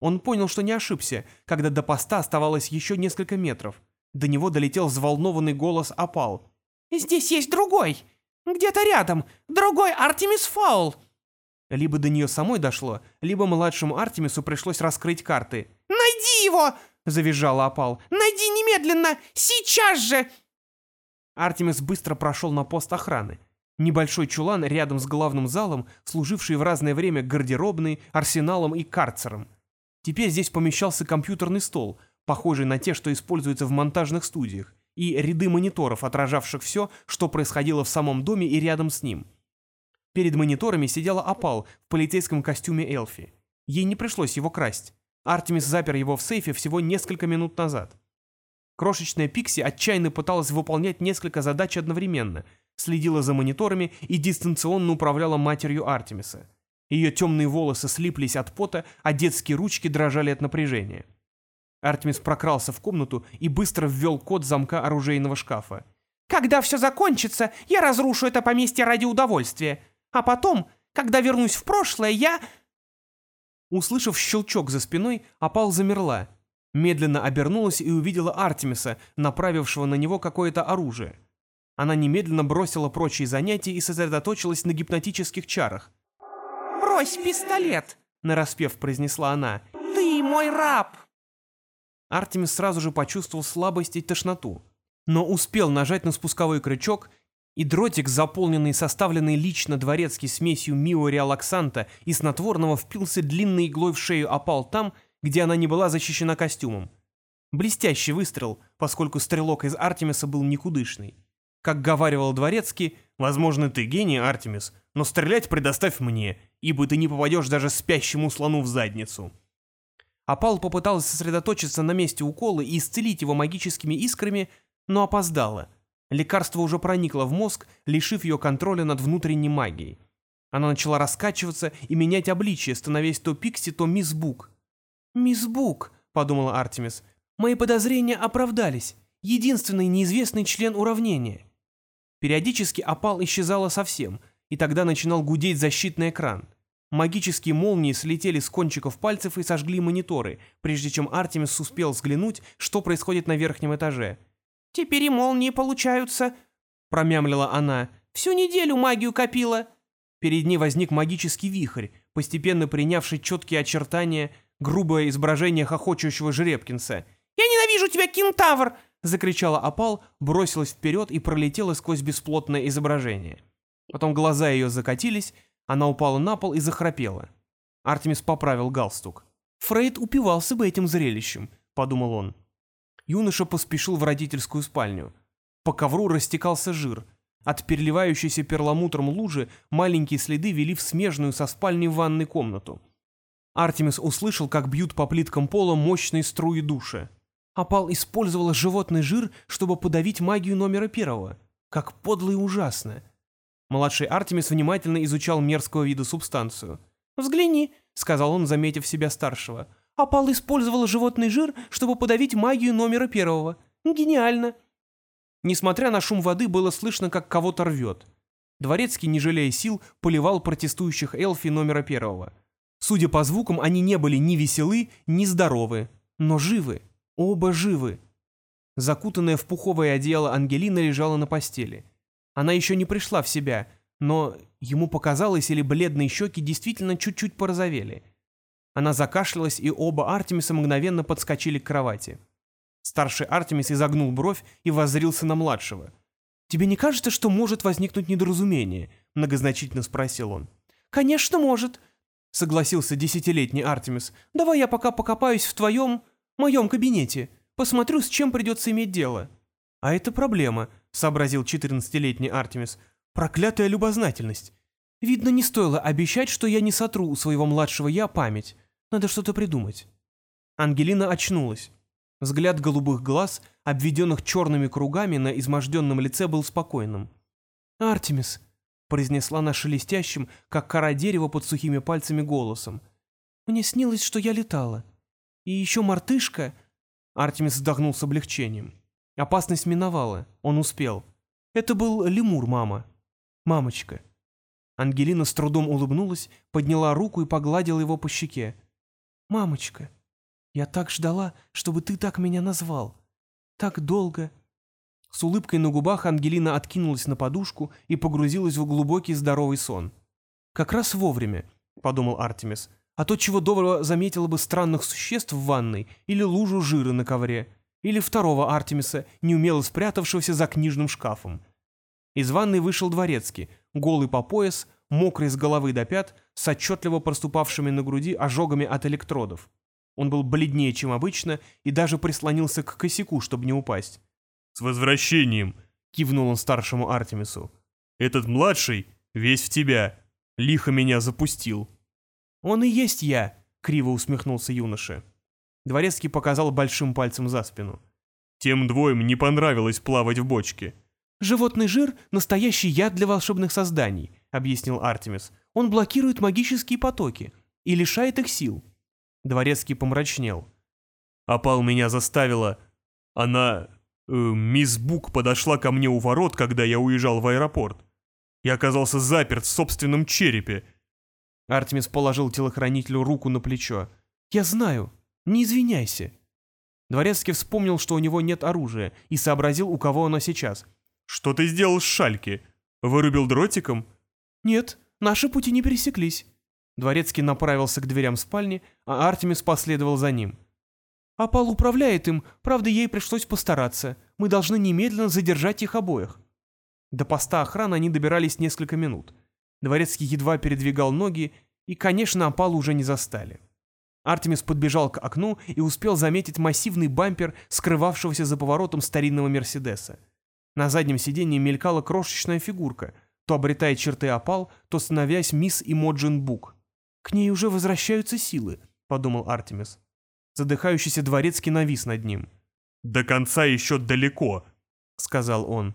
Он понял, что не ошибся, когда до поста оставалось еще несколько метров. До него долетел взволнованный голос Апал. «Здесь есть другой! Где-то рядом! Другой Артемис Фаул!» Либо до нее самой дошло, либо младшему Артемису пришлось раскрыть карты. «Найди его!» — завизжала опал. «Найди немедленно! Сейчас же!» Артемис быстро прошел на пост охраны. Небольшой чулан рядом с главным залом, служивший в разное время гардеробной, арсеналом и карцером. Теперь здесь помещался компьютерный стол, похожий на те, что используются в монтажных студиях и ряды мониторов, отражавших все, что происходило в самом доме и рядом с ним. Перед мониторами сидела Апал в полицейском костюме Элфи. Ей не пришлось его красть. Артемис запер его в сейфе всего несколько минут назад. Крошечная Пикси отчаянно пыталась выполнять несколько задач одновременно, следила за мониторами и дистанционно управляла матерью Артемиса. Ее темные волосы слиплись от пота, а детские ручки дрожали от напряжения. Артемис прокрался в комнату и быстро ввел код замка оружейного шкафа. «Когда все закончится, я разрушу это поместье ради удовольствия. А потом, когда вернусь в прошлое, я...» Услышав щелчок за спиной, опал замерла. Медленно обернулась и увидела Артемиса, направившего на него какое-то оружие. Она немедленно бросила прочие занятия и сосредоточилась на гипнотических чарах. «Брось пистолет!» — нараспев произнесла она. «Ты мой раб!» Артемис сразу же почувствовал слабость и тошноту, но успел нажать на спусковой крючок И дротик, заполненный составленный лично дворецкий смесью миореалаксанта и снотворного, впился длинной иглой в шею опал там, где она не была защищена костюмом. Блестящий выстрел, поскольку стрелок из Артемиса был никудышный. Как говаривал дворецкий, «Возможно, ты гений, Артемис, но стрелять предоставь мне, ибо ты не попадешь даже спящему слону в задницу». Апал попыталась сосредоточиться на месте укола и исцелить его магическими искрами, но опоздала. Лекарство уже проникло в мозг, лишив ее контроля над внутренней магией. Она начала раскачиваться и менять обличие, становясь то Пикси, то Мисс Бук. «Мисс Бук», — подумала Артемис, — «мои подозрения оправдались. Единственный неизвестный член уравнения». Периодически опал исчезала совсем, и тогда начинал гудеть защитный экран. Магические молнии слетели с кончиков пальцев и сожгли мониторы, прежде чем Артемис успел взглянуть, что происходит на верхнем этаже. «Теперь и молнии получаются», — промямлила она. «Всю неделю магию копила». Перед ней возник магический вихрь, постепенно принявший четкие очертания, грубое изображение хохочущего жеребкинса. «Я ненавижу тебя, кентавр!» — закричала опал, бросилась вперед и пролетела сквозь бесплотное изображение. Потом глаза ее закатились, она упала на пол и захрапела. Артемис поправил галстук. «Фрейд упивался бы этим зрелищем», — подумал он. Юноша поспешил в родительскую спальню. По ковру растекался жир. От переливающейся перламутром лужи маленькие следы вели в смежную со спальней ванной комнату. Артемис услышал, как бьют по плиткам пола мощные струи душа. Апал использовала животный жир, чтобы подавить магию номера первого. Как подло и ужасно. Младший Артемис внимательно изучал мерзкого вида субстанцию. «Взгляни», — сказал он, заметив себя старшего. «Апал использовала животный жир, чтобы подавить магию номера первого. Гениально». Несмотря на шум воды, было слышно, как кого-то рвет. Дворецкий, не жалея сил, поливал протестующих эльфи номера первого. Судя по звукам, они не были ни веселы, ни здоровы, но живы. Оба живы. Закутанная в пуховое одеяло Ангелина лежала на постели. Она еще не пришла в себя, но ему показалось, или бледные щеки действительно чуть-чуть порозовели. Она закашлялась, и оба Артемиса мгновенно подскочили к кровати. Старший Артемис изогнул бровь и воззрился на младшего. «Тебе не кажется, что может возникнуть недоразумение?» — многозначительно спросил он. «Конечно, может», — согласился десятилетний Артемис. «Давай я пока покопаюсь в твоем... моем кабинете. Посмотрю, с чем придется иметь дело». «А это проблема», сообразил 14-летний Артемис. «Проклятая любознательность. Видно, не стоило обещать, что я не сотру у своего младшего «я» память. Надо что-то придумать». Ангелина очнулась. Взгляд голубых глаз, обведенных черными кругами на изможденном лице, был спокойным. «Артемис», — произнесла она шелестящим, как кора дерева под сухими пальцами голосом. «Мне снилось, что я летала. И еще мартышка...» Артемис вздохнул с облегчением. Опасность миновала, он успел. Это был лемур, мама. Мамочка. Ангелина с трудом улыбнулась, подняла руку и погладила его по щеке. «Мамочка, я так ждала, чтобы ты так меня назвал. Так долго». С улыбкой на губах Ангелина откинулась на подушку и погрузилась в глубокий здоровый сон. «Как раз вовремя», — подумал Артемис, «а то чего доброго заметила бы странных существ в ванной или лужу жира на ковре, или второго Артемиса, неумело спрятавшегося за книжным шкафом. Из ванной вышел дворецкий, голый по пояс, мокрый с головы до пят, с отчетливо проступавшими на груди ожогами от электродов. Он был бледнее, чем обычно, и даже прислонился к косяку, чтобы не упасть. «С возвращением!» — кивнул он старшему Артемису. «Этот младший весь в тебя. Лихо меня запустил». «Он и есть я!» — криво усмехнулся юноша. Дворецкий показал большим пальцем за спину. «Тем двоим не понравилось плавать в бочке». «Животный жир — настоящий яд для волшебных созданий», — объяснил Артемис. «Он блокирует магические потоки и лишает их сил». Дворецкий помрачнел. «Опал меня заставила. Она... Э, мисс Бук подошла ко мне у ворот, когда я уезжал в аэропорт. Я оказался заперт в собственном черепе». Артемис положил телохранителю руку на плечо. «Я знаю. Не извиняйся». Дворецкий вспомнил, что у него нет оружия, и сообразил, у кого оно сейчас. «Что ты сделал с Шальки? Вырубил дротиком?» «Нет, наши пути не пересеклись». Дворецкий направился к дверям спальни, а Артемис последовал за ним. «Апал управляет им, правда, ей пришлось постараться. Мы должны немедленно задержать их обоих». До поста охраны они добирались несколько минут. Дворецкий едва передвигал ноги, и, конечно, опалу уже не застали. Артемис подбежал к окну и успел заметить массивный бампер, скрывавшегося за поворотом старинного Мерседеса. На заднем сиденье мелькала крошечная фигурка, то обретая черты опал, то становясь мисс Имоджин Бук. «К ней уже возвращаются силы», — подумал Артемис. Задыхающийся дворецкий навис над ним. «До конца еще далеко», — сказал он.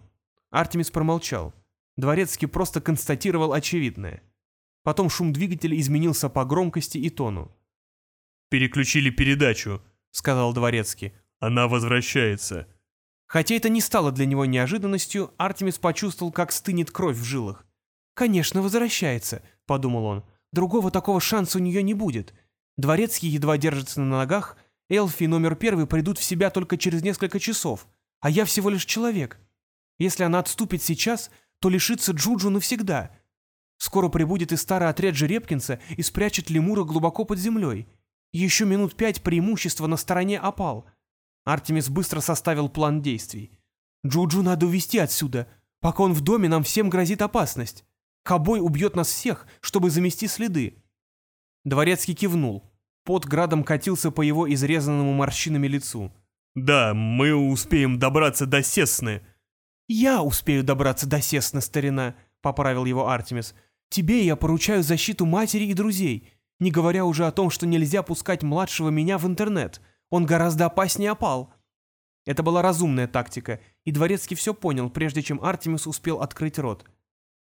Артемис промолчал. Дворецкий просто констатировал очевидное. Потом шум двигателя изменился по громкости и тону. «Переключили передачу», — сказал Дворецкий. «Она возвращается». Хотя это не стало для него неожиданностью, Артемис почувствовал, как стынет кровь в жилах. «Конечно, возвращается», — подумал он. «Другого такого шанса у нее не будет. Дворецкий едва держится на ногах, Элфи и номер первый придут в себя только через несколько часов, а я всего лишь человек. Если она отступит сейчас, то лишится Джуджу навсегда. Скоро прибудет и старый отряд Жеребкинса и спрячет лемура глубоко под землей. Еще минут пять преимущества на стороне опал. Артемис быстро составил план действий. «Джуджу надо увести отсюда. Пока он в доме, нам всем грозит опасность. Кобой убьет нас всех, чтобы замести следы». Дворецкий кивнул. Пот градом катился по его изрезанному морщинами лицу. «Да, мы успеем добраться до Сесны». «Я успею добраться до Сесны, старина», — поправил его Артемис. «Тебе я поручаю защиту матери и друзей не говоря уже о том, что нельзя пускать младшего меня в интернет. Он гораздо опаснее опал. Это была разумная тактика, и Дворецкий все понял, прежде чем Артемис успел открыть рот.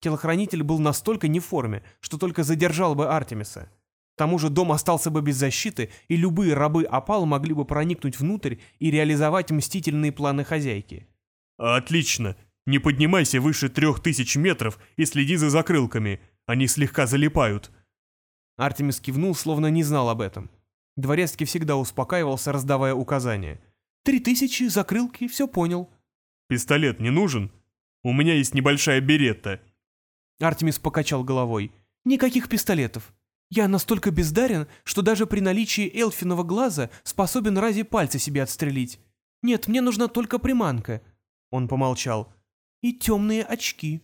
Телохранитель был настолько не в форме, что только задержал бы Артемиса. К тому же дом остался бы без защиты, и любые рабы опал могли бы проникнуть внутрь и реализовать мстительные планы хозяйки. «Отлично! Не поднимайся выше трех тысяч метров и следи за закрылками. Они слегка залипают», Артемис кивнул, словно не знал об этом. Дворецкий всегда успокаивался, раздавая указания. «Три тысячи, закрылки, все понял». «Пистолет не нужен? У меня есть небольшая беретта». Артемис покачал головой. «Никаких пистолетов. Я настолько бездарен, что даже при наличии эльфиного глаза способен рази пальцы себе отстрелить. Нет, мне нужна только приманка». Он помолчал. «И темные очки».